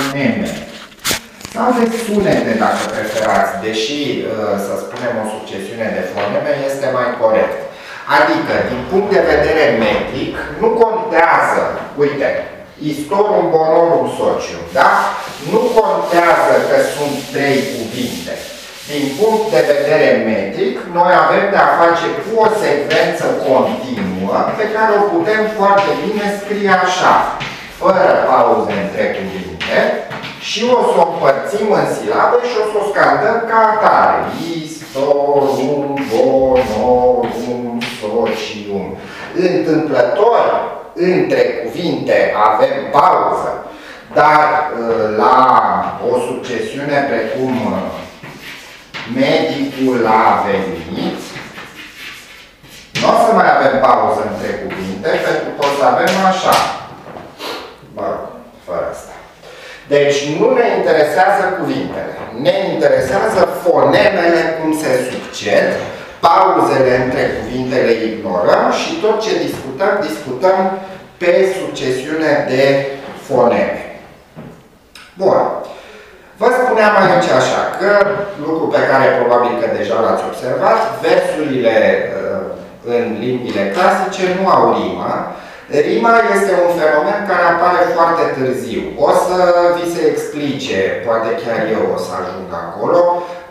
foneme sau de sunete, dacă preferați, deși, uh, să spunem, o succesiune de foneme este mai corect. Adică, din punct de vedere metric, nu contează, uite, istorum bonorum socium, da? Nu contează că sunt trei cuvinte. Din punct de vedere metric, noi avem de a face cu o secvență continuă pe care o putem foarte bine scrie așa, fără pauze între cuvinte, și o să o împărțim în silabe și o să o scandăm ca atare. Istorum bonorum socium. Întâmplător, între cuvinte avem pauză, dar uh, la o succesiune precum uh, medicul a venit, nu o să mai avem pauză între cuvinte, pentru că o să avem așa. Bă, fără asta. Deci nu ne interesează cuvintele, ne interesează fonemele cum se succed, pauzele între cuvinte le ignorăm și tot ce discutăm, discutăm pe succesiune de foneme. Bun. Vă spuneam aici așa că, lucru pe care probabil că deja l-ați observat, versurile uh, în limbile clasice nu au rimă. Rima este un fenomen care apare foarte târziu. O să vi se explice, poate chiar eu o să ajung acolo,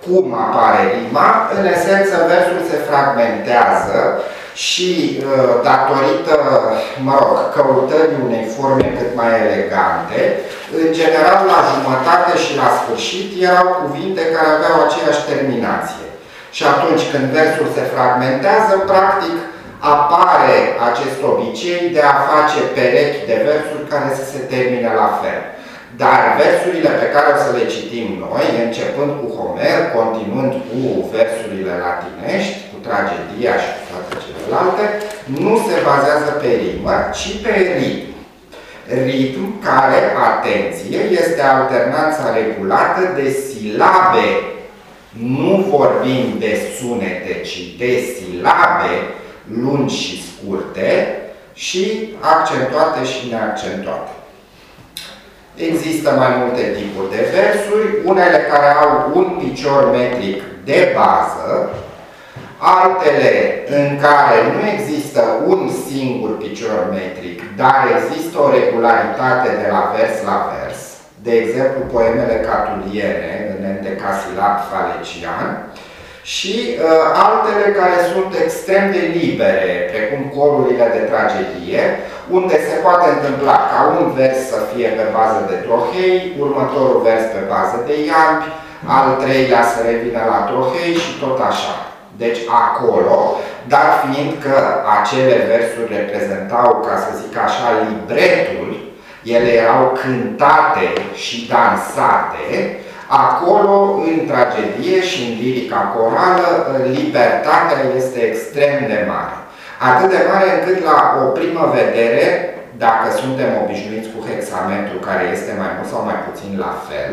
cum apare rima. În esență, versul se fragmentează și uh, datorită, mă rog, căutării unei forme cât mai elegante, în general la jumătate și la sfârșit erau cuvinte care aveau aceeași terminație. Și atunci când versul se fragmentează, practic apare acest obicei de a face perechi de versuri care să se termine la fel. Dar versurile pe care o să le citim noi, începând cu Homer, continuând cu versurile latinești, cu tragedia și cu toate celelalte, nu se bazează pe rimă, ci pe ritm. Ritm care, atenție, este alternanța regulată de silabe. Nu vorbim de sunete, ci de silabe lungi și scurte și accentuate și neaccentuate. Există mai multe tipuri de versuri, unele care au un picior metric de bază, altele în care nu există un singur picior metric, dar există o regularitate de la vers la vers, de exemplu poemele catuliene în entecasilab falecian, și uh, altele care sunt extrem de libere, precum colurile de tragedie, unde se poate întâmpla ca un vers să fie pe bază de trohei, următorul vers pe bază de iambi, al treilea să revină la trohei și tot așa. Deci acolo, dar fiind că acele versuri reprezentau, ca să zic așa, libretul, ele erau cântate și dansate, acolo, în tragedie și în lirica corală, libertatea este extrem de mare. Atât de mare încât la o primă vedere, dacă suntem obișnuiți cu hexametru, care este mai mult sau mai puțin la fel,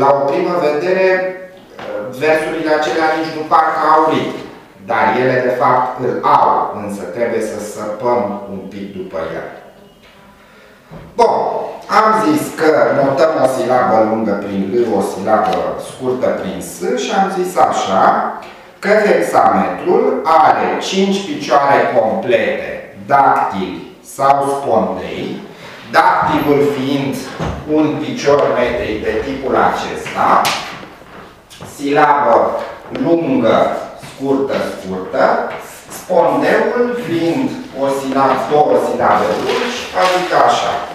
la o primă vedere, versurile acelea nici nu par că au ritm. Dar ele, de fapt, îl au, însă trebuie să săpăm un pic după el. Bun, am zis că notăm o silabă lungă prin L, o silabă scurtă prin S și am zis așa, că hexametrul are 5 picioare complete, dactili sau spondei, dactilul fiind un picior metric de tipul acesta, silabă lungă, scurtă, scurtă, spondeul fiind o silabă, două silabe lungi, adică așa.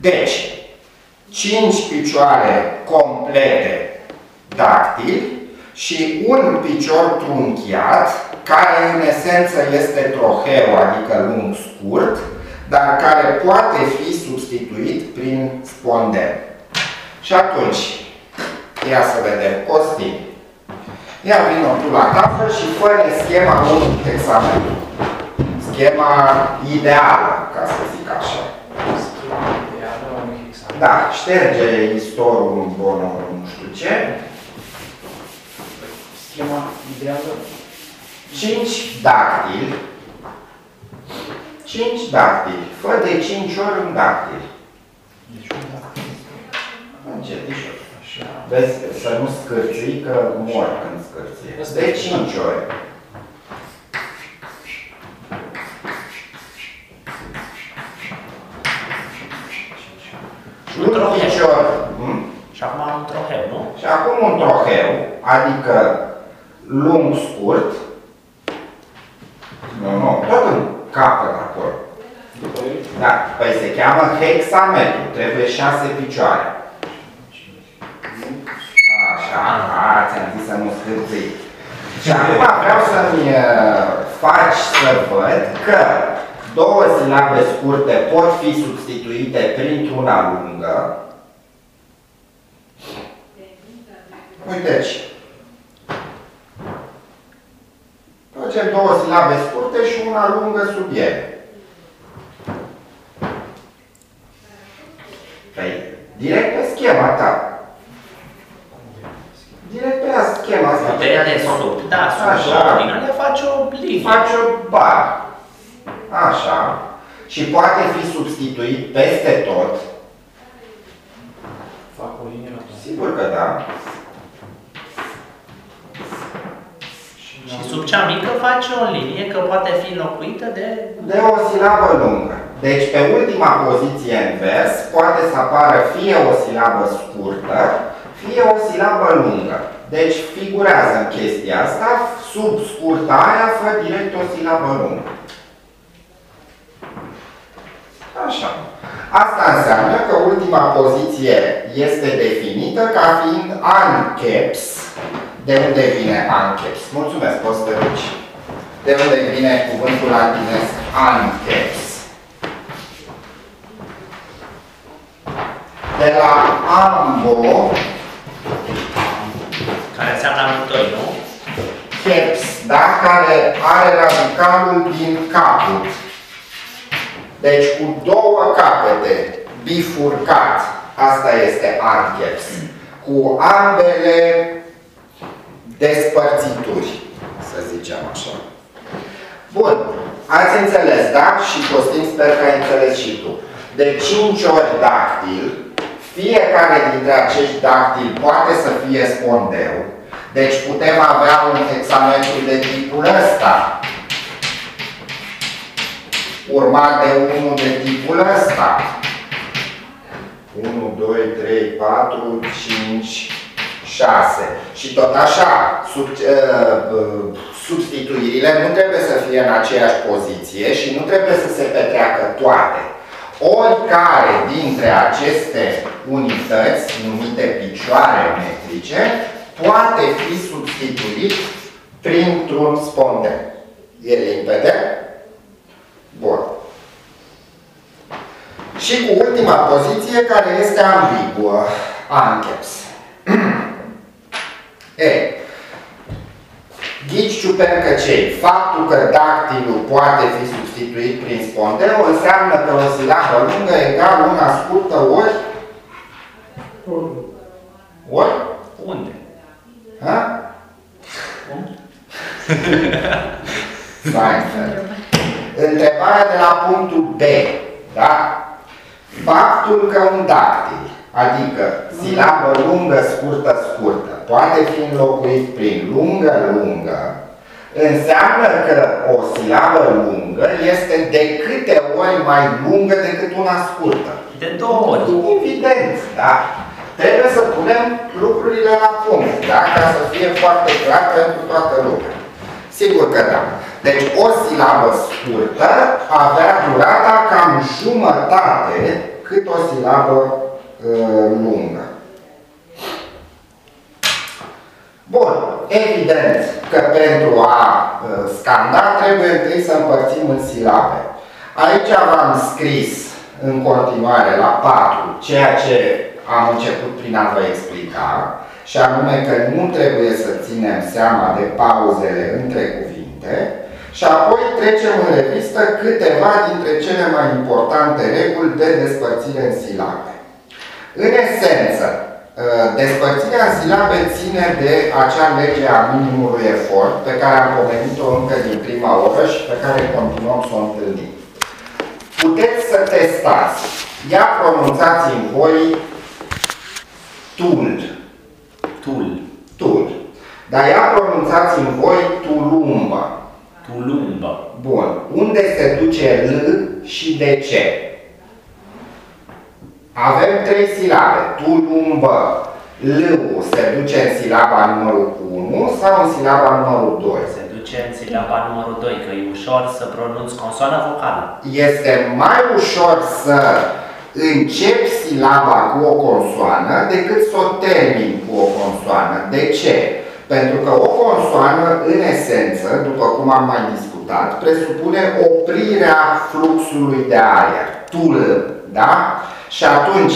Deci, 5 picioare complete dactil și un picior trunchiat, care în esență este troheu, adică lung scurt, dar care poate fi substituit prin spondel. Și atunci, ia să vedem, Costin, ia vină tu la tafă și fă schema unui examen. Schema ideală, ca să zic așa. Da, șterge istorul bonor, nu știu ce. Schema ideală. 5 dactili, 5 dactili. Fă de 5 ori un dactil. Încetișor. Așa. Vezi, să nu scârții, că mor când scârție. De 5 ori. Un troheu. 5 ori. Hmm? Și acum am un troheu, nu? Și acum un troheu, adică lung, scurt. Nu, nu, tot în capăt acolo. Da, păi se cheamă hexametru, trebuie șase picioare. Așa, a, ți-am zis să nu scârții. Și acum vreau să-mi uh, faci să văd că două silabe scurte pot fi substituite printr-una lungă. Uite aici. Facem două silabe scurte și una lungă sub ele. Păi, direct pe schema ta. Direct pe schema asta. pe Puterea care de s-o- sub, da, sub Așa. două din alea faci o linie. Faci o bară. Așa. Și poate fi substituit peste tot. Fac o linie la Sigur că da. Și sub cea mică faci o linie, că poate fi înlocuită de... De o silabă lungă. Deci pe ultima poziție în vers poate să apară fie o silabă scurtă, fie o silabă lungă. Deci figurează în chestia asta, sub scurta aia fă direct o silabă lungă. Așa. Asta înseamnă că ultima poziție este definită ca fiind anceps. De unde vine anceps? Mulțumesc, poți să te duci. De unde vine cuvântul latinesc anceps? De la ambo, care înseamnă amândoi, nu? caps, da? care are radicalul din caput. Deci cu două capete, bifurcat, asta este anceps. Cu ambele despărțituri, să zicem așa. Bun, ați înțeles, da? Și Costin sper că ai înțeles și tu. De 5 ori dactil, fiecare dintre acești dactili poate să fie spondeu. Deci putem avea un hexametru de tipul ăsta, urmat de unul de tipul ăsta. 1, 2, 3, 4, 5, 6. Și tot așa, sub, uh, uh, substituirile nu trebuie să fie în aceeași poziție și nu trebuie să se petreacă toate. Oricare dintre aceste unități, numite picioare metrice, poate fi substituit printr-un spondel. E limpede? Bun. Și cu ultima poziție, care este ambiguă, anceps. e, ghici ciupercăcei, faptul că dactilul poate fi substituit prin spondeu înseamnă că o silabă lungă egal una scurtă ori ori Unde? ha? Unde? Seinfeld. Întrebarea de la punctul B, da? Faptul că un dactil, adică silabă lungă, scurtă, scurtă, poate fi înlocuit prin lungă, lungă, înseamnă că o silabă lungă este de câte ori mai lungă decât una scurtă. De două ori. Evident, da? Trebuie să punem lucrurile la punct, da? Ca să fie foarte clar pentru toată lumea. Sigur că da. Deci o silabă scurtă avea durata cam jumătate cât o silabă uh, lungă. Bun, evident că pentru a uh, scanda trebuie întâi să împărțim în silabe. Aici v-am scris în continuare la 4 ceea ce am început prin a vă explica și anume că nu trebuie să ținem seama de pauzele între cuvinte și apoi trecem în revistă câteva dintre cele mai importante reguli de despărțire în silabe. În esență, uh, despărțirea în silabe ține de acea lege a minimului efort pe care am pomenit-o încă din prima oră și pe care continuăm să o întâlnim. puteți să testați. Ia pronunțați în voi tul. Tul. Tul. Dar ia pronunțați în voi tulumba. Tulumbă. Bun. Unde se duce L și de ce? Avem trei silabe. Tulumbă. L-ul se duce în silaba numărul 1 sau în silaba numărul 2? Se duce în silaba numărul 2, că e ușor să pronunți consoana vocală. Este mai ușor să începi silaba cu o consoană decât să o termini cu o consoană. De ce? Pentru că o consoană, în esență, după cum am mai discutat, presupune oprirea fluxului de aer, tul, da? Și atunci,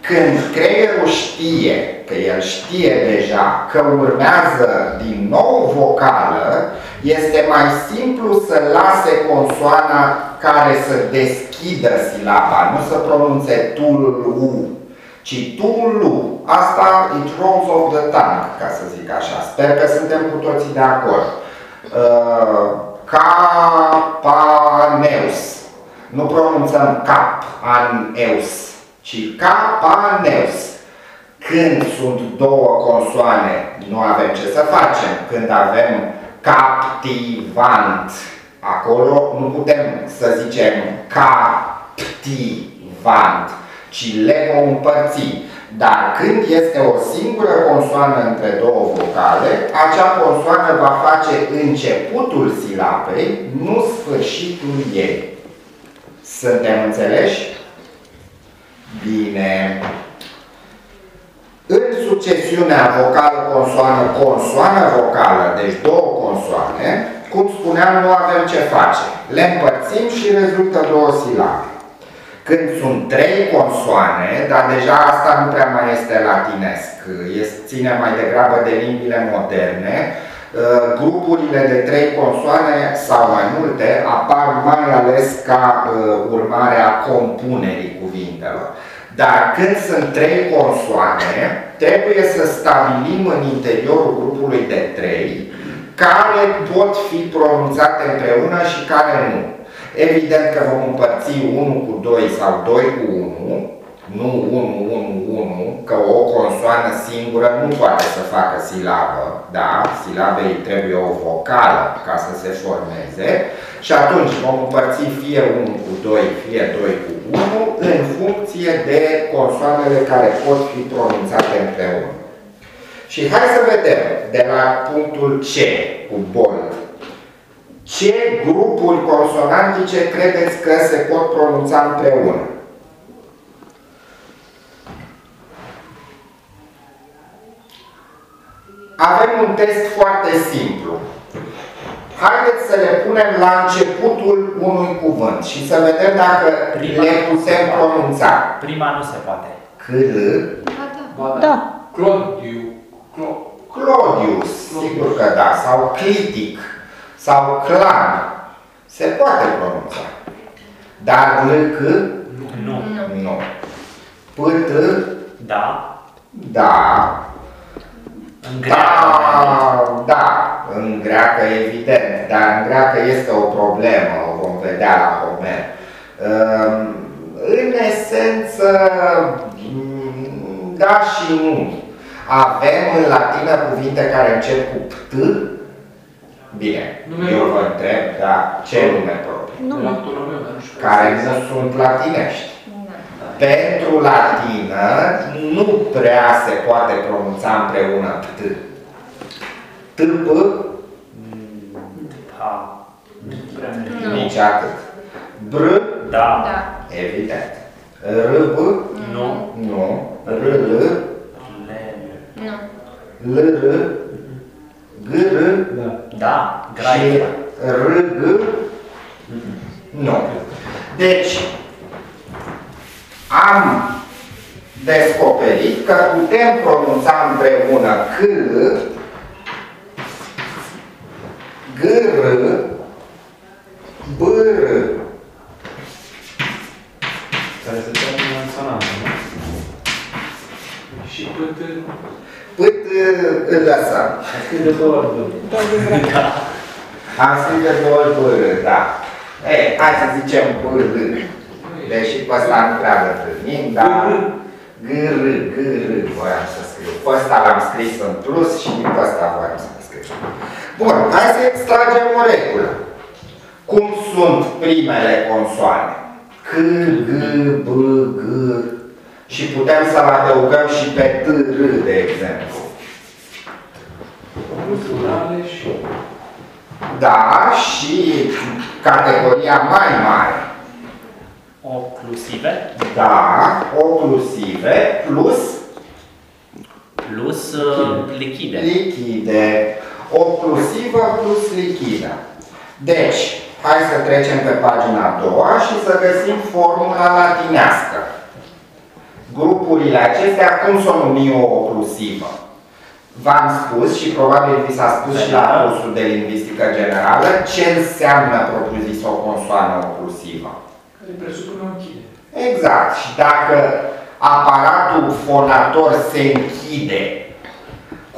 când creierul știe, că el știe deja că urmează din nou vocală, este mai simplu să lase consoana care să deschidă silaba, nu să pronunțe tul u, ci tul Asta it rolls off the tongue, ca să zic așa. Sper că suntem cu toții de acord. Uh, capaneus. Nu pronunțăm cap, an, eus, ci capaneus. Când sunt două consoane, nu avem ce să facem. Când avem captivant, acolo nu putem să zicem captivant, ci le vom împărți. Dar când este o singură consoană între două vocale, acea consoană va face începutul silabei, nu sfârșitul ei. Suntem înțeleși? Bine. În succesiunea vocală-consoană-consoană vocală, deci două consoane, cum spuneam, nu avem ce face. Le împărțim și rezultă două silabe. Când sunt trei consoane, dar deja asta nu prea mai este latinesc, este, ține mai degrabă de limbile moderne, uh, grupurile de trei consoane sau mai multe apar mai ales ca uh, urmare a compunerii cuvintelor. Dar când sunt trei consoane, trebuie să stabilim în interiorul grupului de trei care pot fi pronunțate împreună și care nu. Evident că vom împărți 1 cu 2 sau 2 cu 1, nu 1, 1, 1, că o consoană singură nu poate să facă silabă, da? Silabei trebuie o vocală ca să se formeze și atunci vom împărți fie 1 cu 2, fie 2 cu 1 în funcție de consoanele care pot fi pronunțate împreună. Și hai să vedem de la punctul C cu bold ce grupuri consonantice credeți că se pot pronunța împreună? Avem un test foarte simplu. Haideți să le punem la începutul unui cuvânt și să vedem dacă Prima le putem pronunța. Prima nu se poate. Cât? Da. da. Claudiu. Claudius, sigur că da. Sau Clitic sau clan se poate pronunța. Dar lâc nu. Nu. Pât da. Da. În greacă. Da, da, în greacă evident, dar în greacă este o problemă, o vom vedea la Homer. Ehm, în esență, da și nu. Avem în latină cuvinte care încep cu pt Bine, nume eu vă întreb, dar ce nume propriu? Nume. Care nu sunt latinești. Pentru latină nu prea se poate pronunța împreună t. T, p, nici atât. Br, da. da. Evident. R, b, nu. Nu. R, l, Nu. L, r, G, R, da, și R, G, nu. Deci, am descoperit că putem pronunța împreună C, G, R, B, R. Care se termină în sonantă, nu? Și pât Pât îl lăsăm. scris de două ori. Am scris de două ori B, R, da. Ei, hai să zicem B, R. Deși pe ăsta nu prea îl întâlnim, dar... GR, GR, voiam să scriu. Pe ăsta l-am scris în plus și pe ăsta voiam să scriu. Bun, hai să extragem o regulă. Cum sunt primele consoane? C, G, B, G și putem să-l adăugăm și pe T, R, de exemplu. Culturale și... Da, și categoria mai mare. Oclusive Da, oclusive plus plus uh, lichide. lichide. Oclusivă plus lichidă. Deci, hai să trecem pe pagina a doua și să găsim formula latinească. Grupurile acestea, cum să o numim o oclusivă? V-am spus și probabil vi s-a spus și la cursul de lingvistică generală ce înseamnă propriu-zis o consoană oclusivă. Care presupune o închide. Exact. Și dacă aparatul fonator se închide,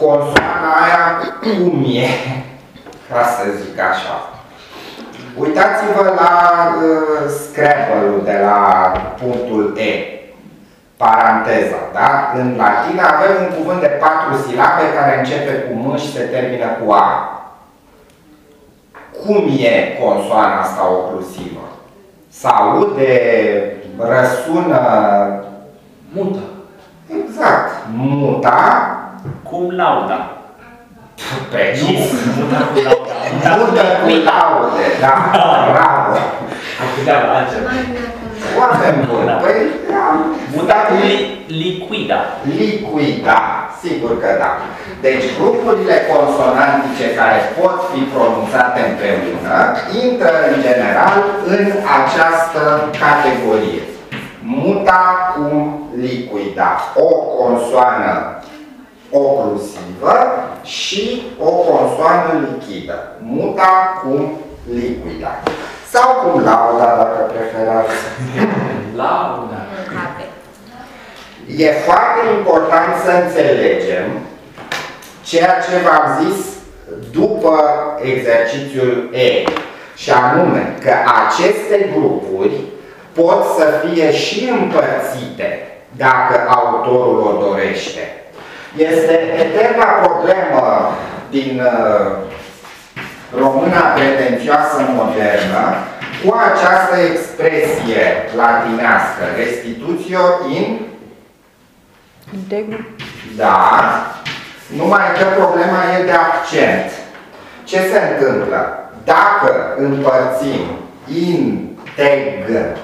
consoana aia cum e? Ca să zic așa. Uitați-vă la uh, Scrabble-ul de la punctul E. Paranteza, da? În latină avem un cuvânt de patru silabe care începe cu M și se termină cu A. Cum e consoana asta oclusivă? Se aude, răsună Muta. exact. Muta, Cum lauda. precis. Muta cu lauda. Mută cu laude, da, bravo. Am putea la altceva. Magna cum Oameni buni, păi am Muta cu li, liquida. liquida, sigur că da. Deci grupurile consonantice care pot fi pronunțate împreună intră în general în această categorie. Muta cum liquida. O consoană oclusivă și o consoană lichidă. Muta cum liquida. Sau cum lauda, dacă preferați. Lauda. Have. E foarte important să înțelegem ceea ce v-am zis după exercițiul E, și anume că aceste grupuri pot să fie și împărțite dacă autorul o dorește. Este eterna problemă din uh, româna pretențioasă modernă cu această expresie latinească, restitutio in Integru. da, numai că problema e de accent. Ce se întâmplă? Dacă împărțim integrum,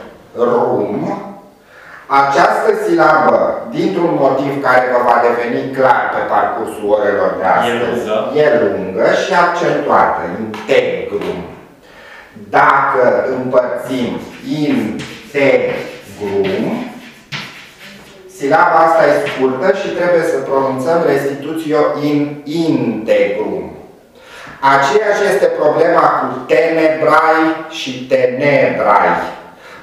această silabă, dintr-un motiv care vă va deveni clar pe parcursul orelor de astăzi, lungă. e lungă și accentuată, integrum. Dacă împărțim integrum, Silaba asta e scurtă și trebuie să pronunțăm restitutio in integrum. Aceeași este problema cu tenebrai și tenebrai.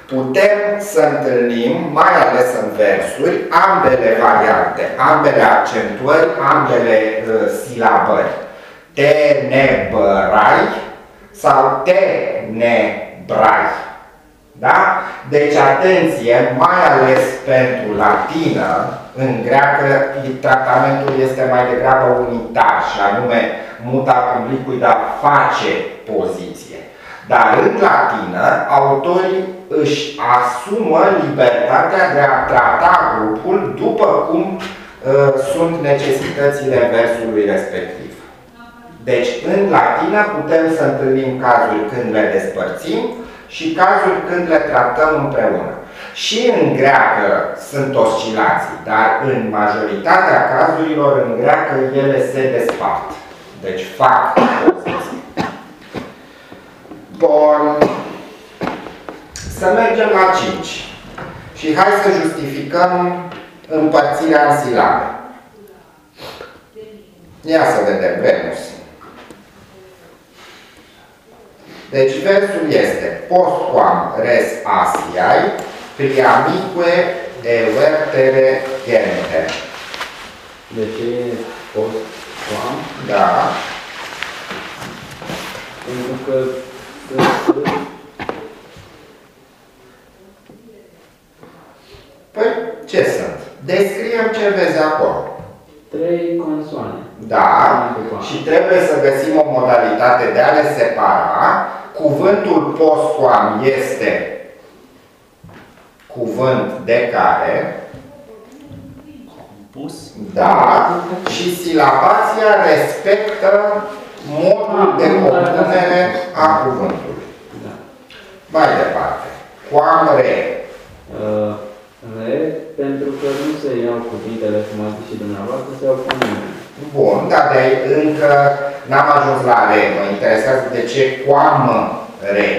Putem să întâlnim, mai ales în versuri, ambele variante, ambele accentuări, ambele uh, silabări. Tenebrai sau tenebrai. Da? Deci, atenție, mai ales pentru latină, în greacă tratamentul este mai degrabă unitar și anume muta cum liquida face poziție. Dar în latină, autorii își asumă libertatea de a trata grupul după cum uh, sunt necesitățile versului respectiv. Deci, în latină putem să întâlnim cazuri când le despărțim și cazuri când le tratăm împreună. Și în greacă sunt oscilații, dar în majoritatea cazurilor în greacă ele se despart. Deci fac poziții. Bun. Să mergem la 5. Și hai să justificăm împărțirea în silabe. Ia să vedem, Venus. Deci versul este postquam res Asiai, priamique evertere gente. De ce e post quam? Da. Pentru că Descriem ce vezi acolo. Trei consoane. Da, și trebuie să găsim o modalitate de a le separa. Cuvântul postcoam este cuvânt de care, Compus. da, și silabația respectă modul de compunere a cuvântului. Da. Mai departe, coam re. Uh, re, pentru că nu se iau cuvintele, cum ați zis și dumneavoastră, se iau foneme. Bun, dar de încă n-am ajuns la re. Mă interesează de ce coam re.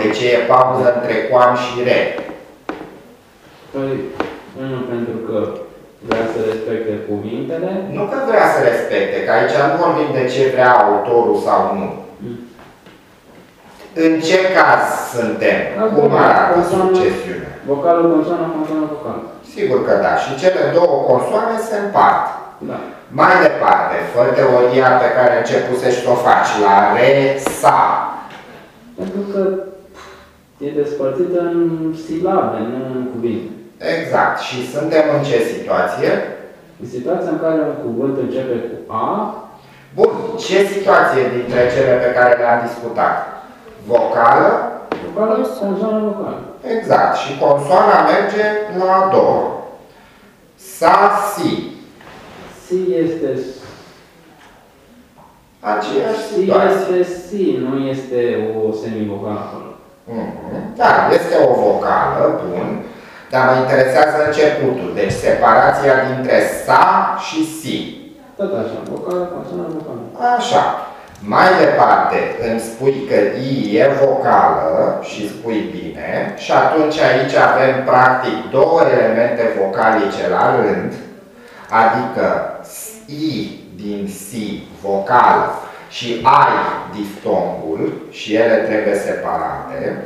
De ce e pauză între coam și re. Păi, unul pentru că vrea să respecte cuvintele, Nu că vrea să respecte, că aici nu vorbim de ce vrea autorul sau nu. Mm. În ce caz suntem? Cum arată succesiunea? vocalul, consoană, consoană, vocală. Sigur că da. Și cele două consoane se împart. Da. Mai departe, fă teoria pe care începuse și o faci, la re, sa. Pentru că e despărțită în silabe, nu în cuvinte. Exact. Și suntem în ce situație? În situația în care un cuvânt începe cu A, Bun. Ce situație dintre cele pe care le-am discutat? Vocală? vocală, consoană, vocală. Exact. Și consoana merge la a doua. Sa, si. Si este Aceeași Si situație. este si, nu este o semivocală acolo. Mhm. Da, este o vocală, bun, dar mă interesează începutul, deci separația dintre sa și si. Tot așa, vocală, consoană, vocală. Așa. Mai departe îmi spui că I e vocală și spui bine și atunci aici avem practic două elemente vocalice la rând, adică I din si vocal și I diftongul și ele trebuie separate.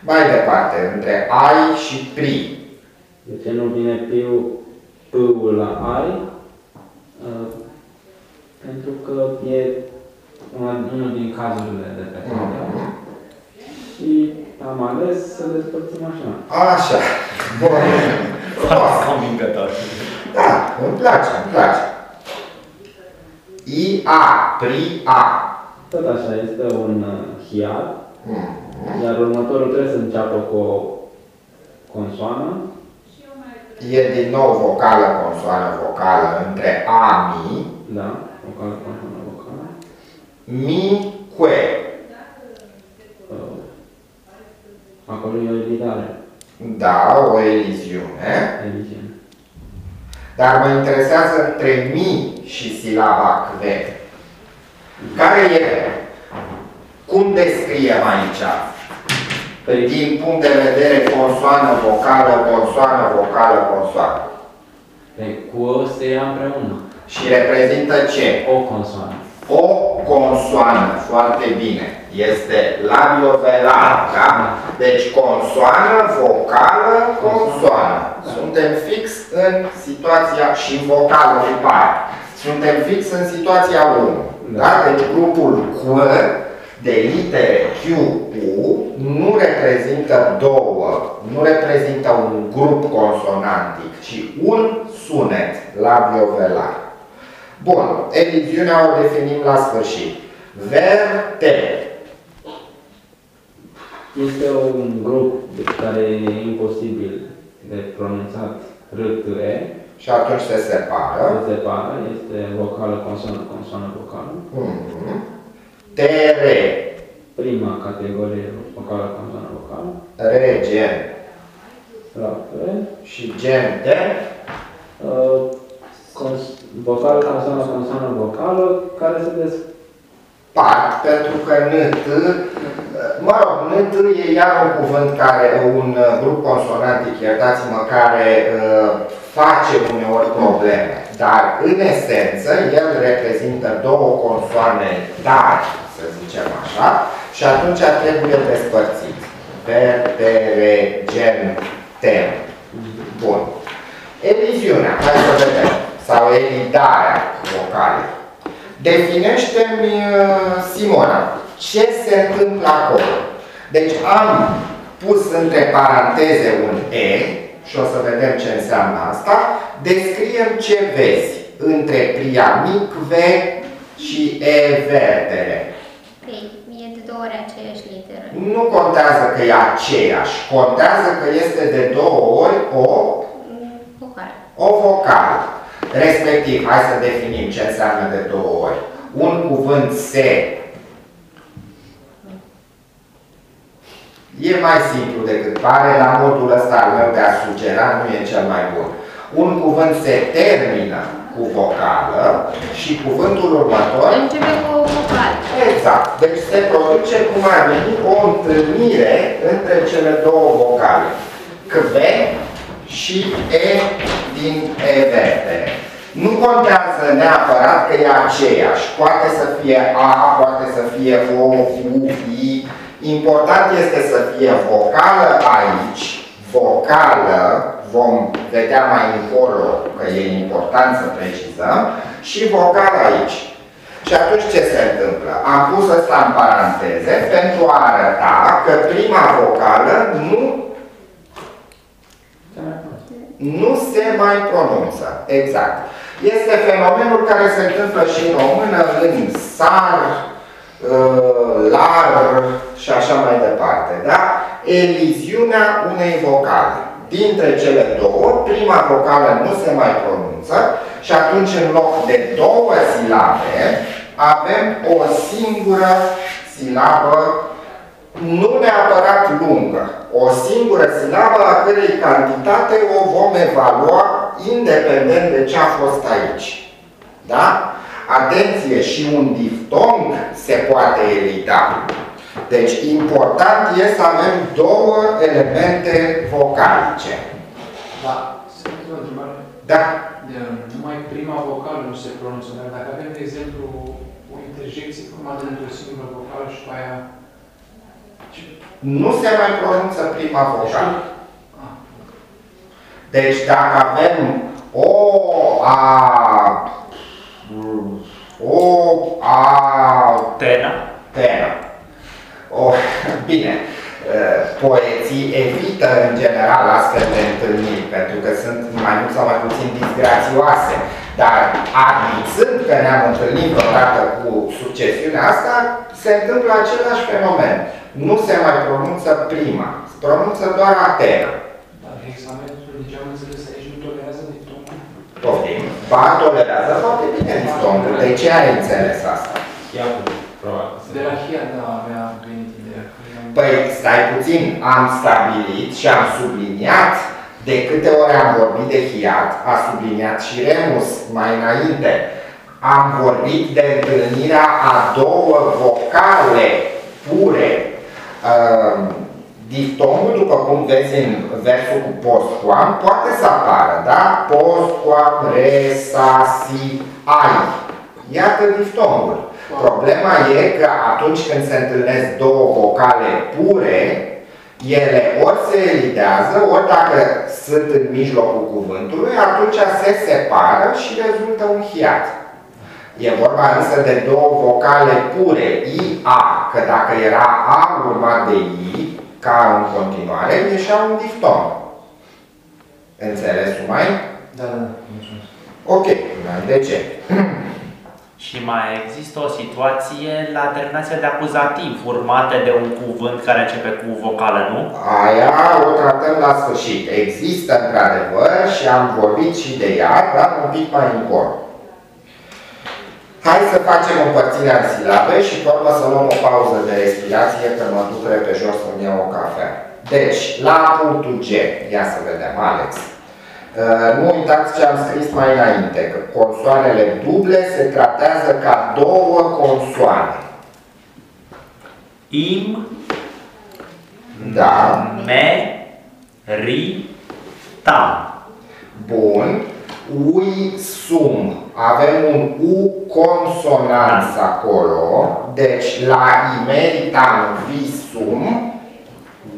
Mai departe, între I și pri. De ce nu vine piu, p-ul la ai? Uh, pentru că e una, unul din cazurile de pe Mhm. Și am ales să despărțim așa. Așa. Bun. Frumos. Foarte convingător. Da, îmi place, îmi place. I-A, pri-A. Tot așa, este un uh, hiat, Mhm. Iar următorul trebuie să înceapă cu o consoană. E din nou vocală, consoană, vocală între A, mi, Da, vocală, consoană, vocală. mi, que. Uh, acolo e o evitare. Da, o eliziune. Eliziune. Dar mă interesează între mi și silaba que. Care e? Cum descriem aici? Păi, Din punct de vedere consoană, vocală, consoană, vocală, consoană. păi cu o se ia împreună. Și reprezintă ce? O consoană. O consoană, foarte bine, este labiovelar, da? Deci consoană, vocală, consoană. Suntem fix în situația și vocală cu par. Suntem fix în situația 1. Da? Deci grupul Q de litere Q, U nu reprezintă două, nu reprezintă un grup consonantic, ci un sunet labiovelar. Bun, eliziunea o definim la sfârșit. Verte. Este un grup de care e imposibil de pronunțat R-T-E. Și atunci se separă. Se separă, este vocală, consoană, consoană, vocală. Mhm. Tere. Prima categorie, vocală, consoană, vocală. Regen. La fel. Și gente. Uh, cons- vocală, consoană, consoană, vocală, care se des... Part, pentru că NT, mă rog, NT e iar un cuvânt care, un uh, grup consonantic, iertați-mă, care uh, face uneori probleme. Dar, în esență, el reprezintă două consoane tari, să zicem așa, și atunci trebuie despărțit. Vertere, gen, tem. Bun. Eliziunea, hai să vedem. Sau elidarea vocalei. Definește-mi, uh, Simona, ce se întâmplă acolo. Deci am pus între paranteze un E și o să vedem ce înseamnă asta, descriem ce vezi între priamic V și E vertere. Păi, e de două ori aceeași literă. Nu contează că e aceeași, contează că este de două ori o, Mm, Vocal. o vocală. Respectiv, hai să definim ce înseamnă de două ori. Un cuvânt se E mai simplu decât pare, la modul ăsta al meu de a sugera nu e cel mai bun. Un cuvânt se termină cu vocală și cuvântul următor Începe cu o vocală. Exact. Deci se produce cum ar veni o întâlnire între cele două vocale. V și E din E vertere. Nu contează neapărat că e aceeași. Poate să fie A, poate să fie O, U, I. Important este să fie vocală aici, vocală, vom vedea mai încolo că e important să precizăm, și vocală aici. Și atunci ce se întâmplă? Am pus asta în paranteze pentru a arăta că prima vocală nu, nu se mai pronunță. Exact. Este fenomenul care se întâmplă și în română, în sar, uh, lar și așa mai departe. Da? Eliziunea unei vocale. Dintre cele două, prima vocală nu se mai pronunță și atunci în loc de două silabe avem o singură silabă nu neapărat lungă. O singură silabă a cărei cantitate o vom evalua independent de ce a fost aici. Da? Atenție, și un diftong se poate evita. Deci, important este să avem două elemente vocalice. Da, sunt o întrebare. Da? De, numai prima vocală nu se pronunță, dar dacă avem, de exemplu, o interjecție formată dintr-o singură vocală și pe aia... Ce? Nu se mai pronunță prima vocală. Ah, Deci dacă avem o, a, o, a, Tena. tenă. O, bine, eh, poeții evită în general astfel de întâlniri, pentru că sunt mai mult sau mai puțin disgrațioase, dar admițând că ne-am întâlnit vreodată cu succesiunea asta, se întâmplă același fenomen. Nu se mai pronunță prima, se pronunță doar Atena. dar examenul, deci am înțeles aici, nu tolerează diftomul. Poftim. Ba tolerează foarte bine diftonul. De ce ai înțeles asta? Ia cu, probabil. De la Hia, da, avea venit ideea. că am- Păi, stai puțin, am stabilit și am subliniat de câte ori am vorbit de hiat, a subliniat și Remus mai înainte. Am vorbit de întâlnirea a două vocale pure. Uh, Diftomul, după cum vezi în versul cu postquam, poate să apară, da? Postquam, re, sa, si, ai. Iată diftomul. Problema e că atunci când se întâlnesc două vocale pure, ele ori se elidează, ori dacă sunt în mijlocul cuvântului, atunci se separă și rezultă un hiat. E vorba însă de două vocale pure, I, A, că dacă era A urmat de I, ca în continuare, ieșea un diftom. Înțelesul mai? Da, da, da, mulțumesc. Ok, de ce? Și mai există o situație la terminația de acuzativ, urmate de un cuvânt care începe cu vocală, nu? Aia o tratăm la sfârșit. Există într-adevăr și am vorbit și de ea, dar un pic mai încolo. Hai să facem împărțirea în silabe și pe urmă să luăm o pauză de respirație, că mă duc repede jos să-mi iau o cafea. Deci, la punctul G, ia să vedem, Alex. Uh, Nu uitați ce am scris mai înainte, că consoanele duble se tratează ca două consoane. Im, Da? me, ri, tam. Bun. Ui sum. Avem un U consonans acolo. Deci la imeritam vi sum.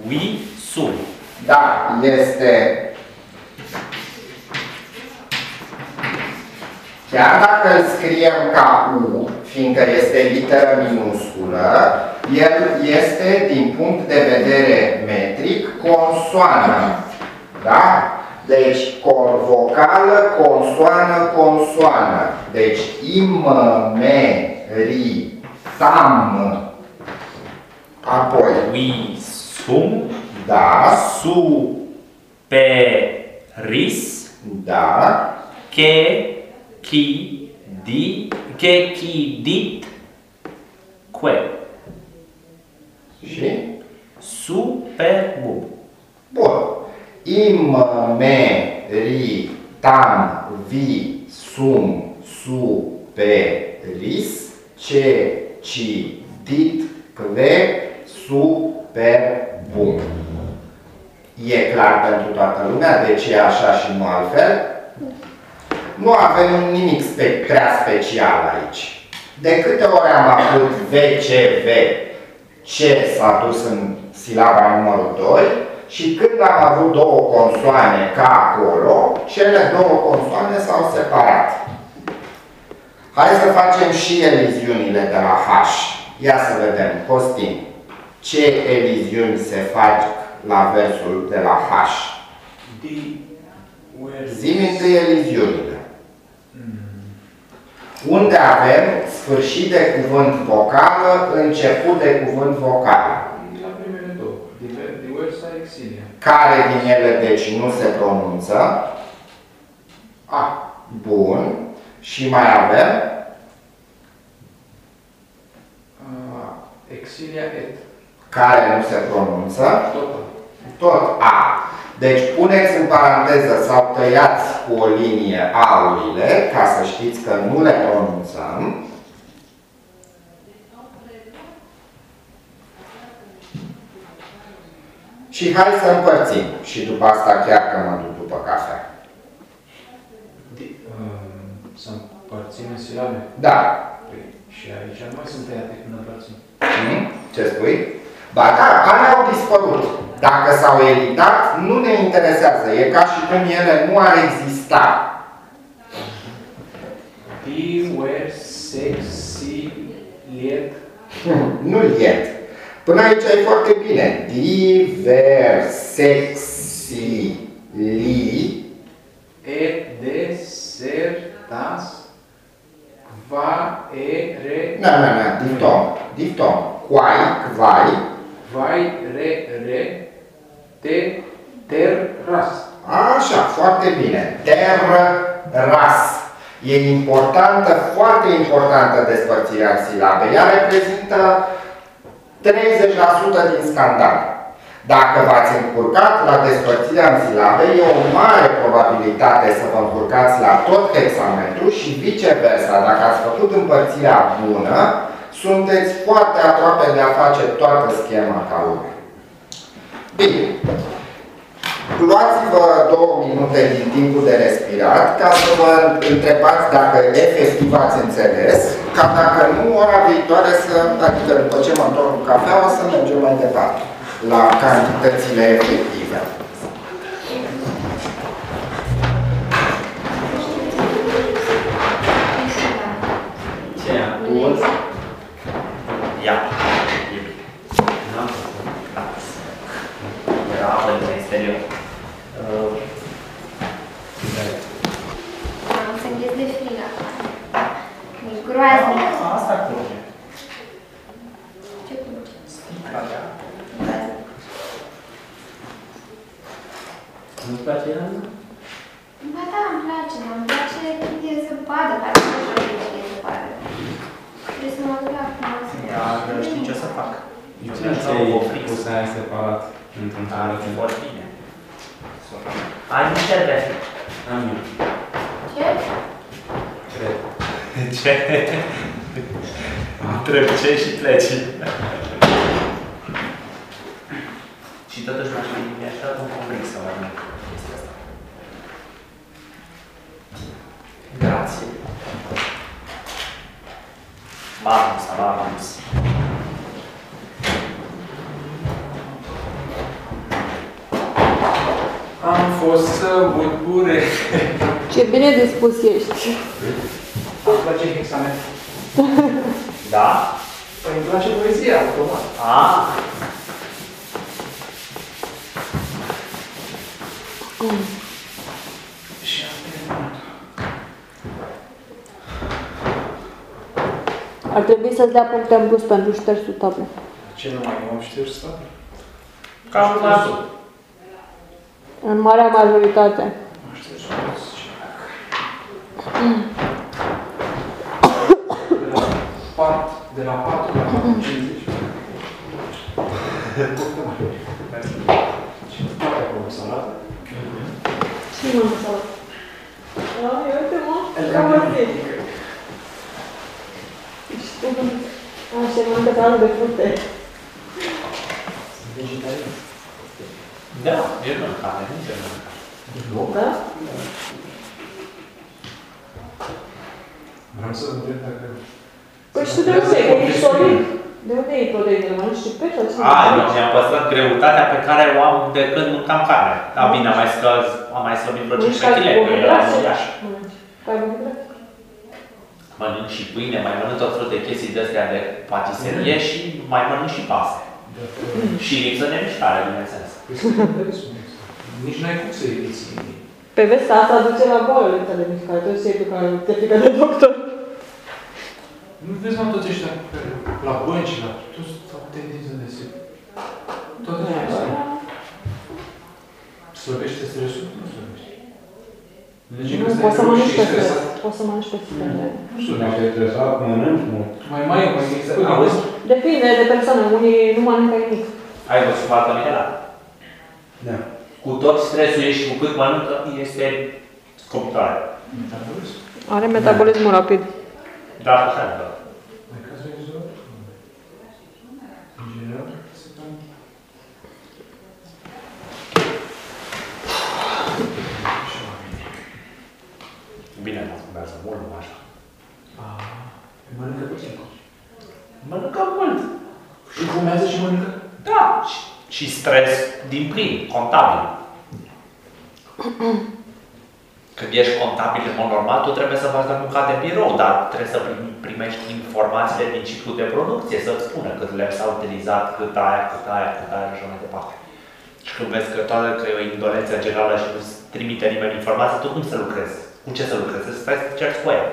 Ui, sum. Da, este Chiar dacă îl scriem ca U, fiindcă este literă minusculă, el este, din punct de vedere metric, consoană. Da? Deci, con- vocală, consoană, consoană. Deci, im, me, ri, tam. Apoi, ui, sum, da, su, pe, ris, da, che, chi, di, che, chi, dit, que. și? Super bun. Bun. Im, me, ri, tam, vi, sum, su, pe, ris, ce, ci, dit, kve, super bun. E clar pentru toată lumea de ce e așa și nu altfel? Nu avem nimic spe prea special aici. De câte ori am avut VCV, ce s-a dus în silaba numărul 2 și când am avut două consoane ca acolo, cele două consoane s-au separat. Hai să facem și eliziunile de la H. Ia să vedem, Costin, ce eliziuni se fac la versul de la H? Di, where, Zi-mi întâi eliziunile. Unde avem sfârșit de cuvânt vocală, început de cuvânt vocal. la primele două. Diver- Diversa exilia. Care din ele, deci, nu se pronunță? A. Bun. Și mai avem Uh, exilia et. care nu se pronunță, Total. tot A. Deci puneți în paranteză sau tăiați cu o linie aurile, ca să știți că nu le pronunțăm. Și hai să împărțim. Și după asta chiar că mă duc după cafea. Di, um, să împărțim în silabe. Da. Păi, și aici nu mai sunt tăiate când împărțim. Hmm? Ce spui? Ba da, alea au dispărut. Dacă s-au elitat, nu ne interesează. E ca și când ele nu ar exista. Di, where, sex, si, liet, Hmm, Nu iet. Până aici e foarte bine. Diversexi li et, de, ser, tas, va, e, re, Na, na, na, diftom. Diftom. Quai, quai. vai, re, re, te, ter, ras. Așa, foarte bine. Ter, ras. E importantă, foarte importantă despărțirea silabei. Ea reprezintă 30% din scandal. Dacă v-ați încurcat la despărțirea în silabe, e o mare probabilitate să vă încurcați la tot hexametru și viceversa. Dacă ați făcut împărțirea bună, sunteți foarte aproape de a face toată schema ca lumea. Bine. Luați-vă două minute din timpul de respirat ca să vă întrebați dacă efectiv ați înțeles, ca dacă nu, ora viitoare să, adică după ce mă întorc cu cafea, o să mergem mai departe la cantitățile efective. E groaznic. Asta curge. Ce curge? Sticla de apă. Groaznic. Nu-ți place Iana? Ba da, îmi place, dar îmi place când e zăpadă, dacă nu știu când e zăpadă. Trebuie să mă duc la frumoasă. Dar știi ce să fac? Eu Ce merg la ți-ai o fix. pus aia separat într-un Ar fi celălalt? foarte bine. Ai nu cere. Am eu, Ce? cred. Ce? Întreb ce și pleci. și totuși m-aș fi mi-aș dat un conflict să mai merg chestia asta. Grazie. Vamos, vamos. Am fost să burbure. Ce bine dispus ești. Îmi place hexamet. Da? Păi îmi place poezia, automat. Ah. Cum? Și am terminat. Ar trebui să-ți dea puncte în plus pentru ștersul tablei. Ce nu mai am șters tablei? Cam la... În marea majoritate. Nu știu ce de la 4 la 50. Poftă mare. Și toate acolo, salată. Și nu am să Ai, uite mă, cam atât. Așa, mănâncă sală de fructe. Vegetarian. Da, e mâncare, nu e mâncare. Da? Vreau să vă întreb dacă... Păi și tu de unde e? Ești solid? De unde e proteinele? Mănânci și pește? sau ce? A, nu, mi-am păstrat greutatea pe care o am de când mâncam carne. Dar bine, am mai scăz, am mai slăbit vreo 15 kg, că eram în Iași. Mănânci. Carbohidrate? Mănânc și pâine, mai mănânc tot felul de chestii de astea de patiserie și mai mănânc și paste. Și lipsă de mișcare, bineînțeles. Păi sunt interesul ăsta. Nici n-ai cum să eviți. Pe vezi, asta duce la boală lipsa de mișcare. Tu știi tu că te frică de doctor. Nu vezi mă toți ăștia care la bănci, la toți au tendință de se... Toate chestia. Slăbește stresul? Nu slăbește. Deci Nu, poți să mănânci pe stres. Poți să mănânci pe stres. Nu slăbește. Dacă e stresat, mănânci mult. Mai mai mai există. Auzi? Auzi? Depinde de persoană. Unii nu mănâncă nimic. Ai văzut foarte mineral. Da. Cu tot stresul ei și cu cât mănâncă, este scomptare. Metabolism. Are metabolismul rapid. Da, așa e. da. Mai cazul izolat? În general, se cam... Bine, nu fumează mult, nu așa. Ah, Mănâncă puțin. Mănâncă mult. Și fumează și mănâncă? Da. Și, și stres din plin, contabil. Când ești contabil în mod normal, tu trebuie să faci de munca de birou, dar trebuie să prim- primești informațiile din ciclu de producție, să-ți spună cât lemn s-a utilizat, cât aia, cât aia, cât aia și așa mai departe. Și când vezi că toată că e o indolență generală și nu-ți trimite nimeni informații, tu cum să lucrezi? Cu ce să lucrezi? Să stai să ceri cu ea.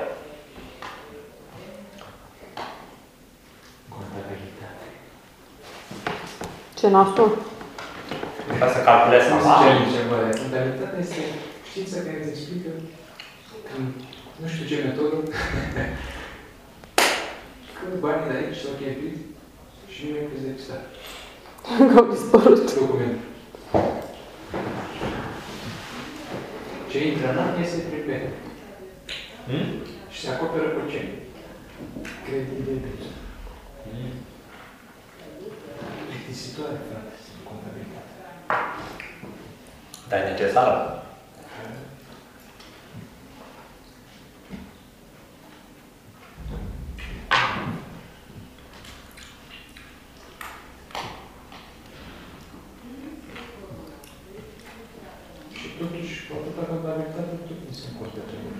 Contabilitate. Ce nasol. Ca să calculezi Nu normal. zice nici bă, Contabilitatea este știința care îți explică în nu știu ce metodă când banii de aici s-au cheltuit și nu mai crezi de existat. Că au dispărut. Document. Ce intră în an iese prin B. Hmm? Și se acoperă cu ce? Credit de debit. Plictisitoare, frate, contabilitate. Dar e necesară. Și totuși, atâta contabilitate, tot nu se încoate trebuie.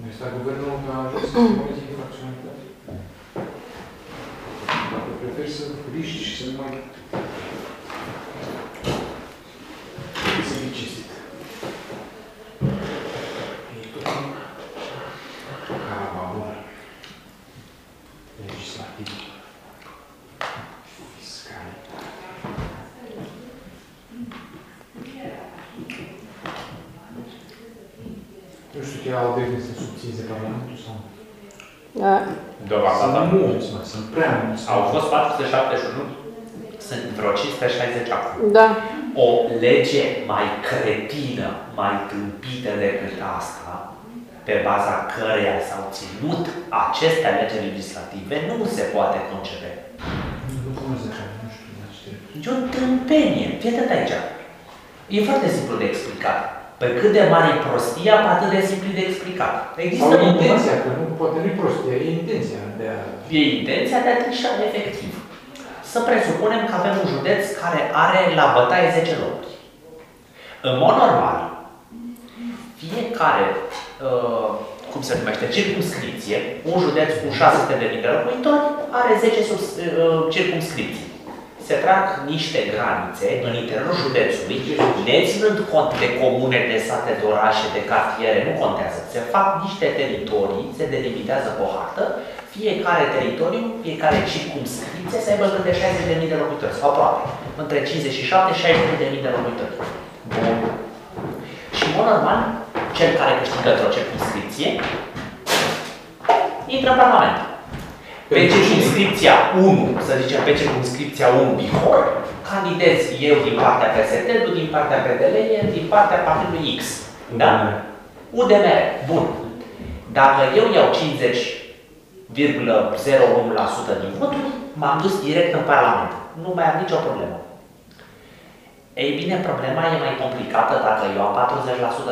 Noi sta guvernul că a ajuns să promoveze infracționalitate. Dacă preferi să riști și să nu mai... Să fii cinstit. E tot un carababur legislativ, fiscal. Nu știu că au de să subținze Parlamentul sau nu. Da. Deocamdată Sunt nu. mulți, mă, sunt prea mulți. Au fost 471, sunt vreo 560 acum. Da. O lege mai cretină, mai tâmpită decât asta, pe baza căreia s-au ținut aceste alegeri legislative, nu se poate concepe. Nu cunosc așa, nu știu, dar știu. E o tâmpenie. Fii atent aici. E foarte simplu de explicat. Pe cât de mare e prostia, pe atât de simplu de explicat. Există Sau un intenția, că nu, poate nu-i prostie, e intenția de a... E intenția de a trișa efectiv. Să presupunem că avem un județ care are la bătaie 10 locuri. În mod normal, fiecare, uh, cum se numește, circumscripție, un județ cu 600 de mii de locuitori, are 10 sus, uh, circumscripții. Se trag niște granițe în interiorul județului, neținând cont de comune, de sate, de orașe, de cartiere, nu contează. Se fac niște teritorii, se delimitează pe o hartă, fiecare teritoriu, fiecare circumscripție să aibă câte 60.000 de locuitori, sau aproape, între 57 și 60.000 de locuitori. Bun. Și, în mod normal, cel care câștigă într-o circumscripție, intră în Parlament. Pe Pentru circumscripția 1, să zicem, pe circumscripția 1 Bihor, candidez eu din partea PSD, tu din partea PDL, el din partea partidului X. Da? UDMR. Bun. Dacă eu iau 50,01% din voturi, m-am dus direct în Parlament. Nu mai am nicio problemă. Ei bine, problema e mai complicată dacă eu am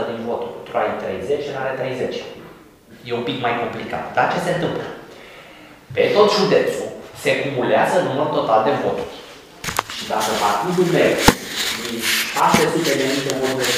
40% din voturi. Tu ai 30, el are 30. E un pic mai complicat. Dar ce se întâmplă? Pe tot județul se cumulează număr total de voturi. Și dacă partidul meu din 600 de mii de voturi